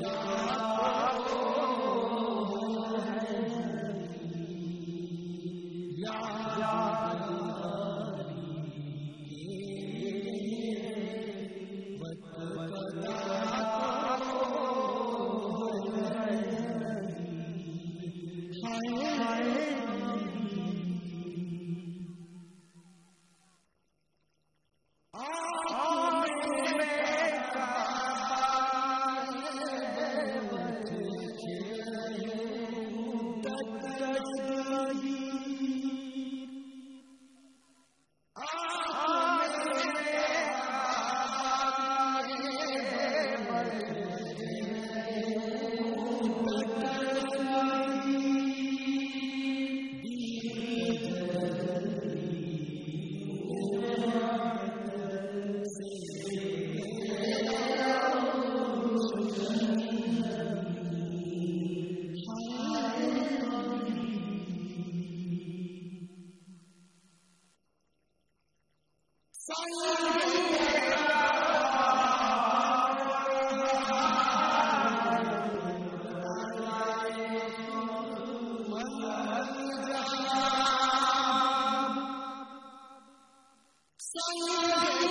Sing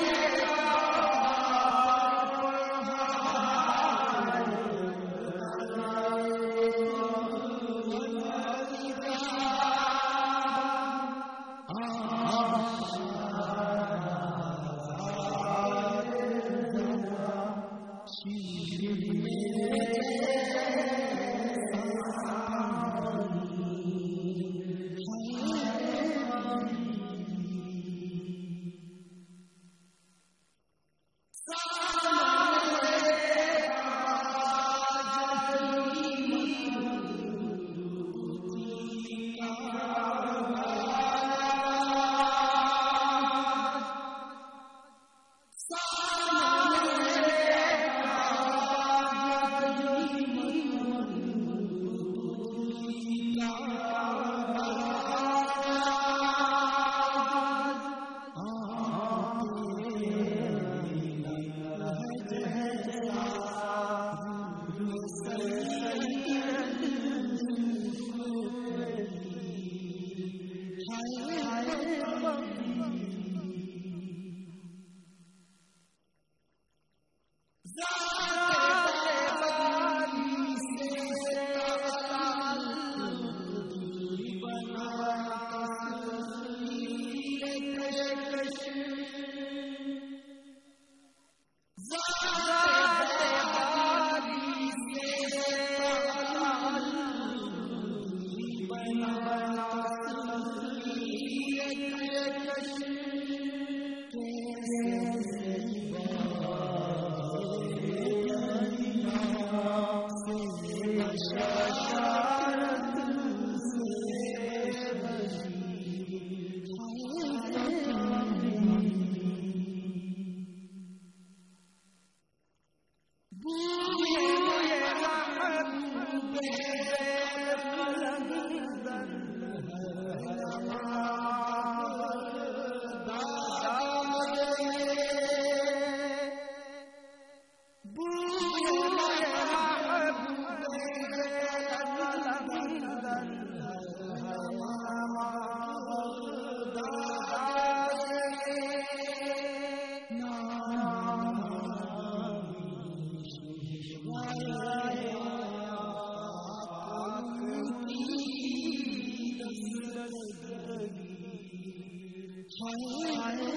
Yeah. I'm not you. Hallelujah.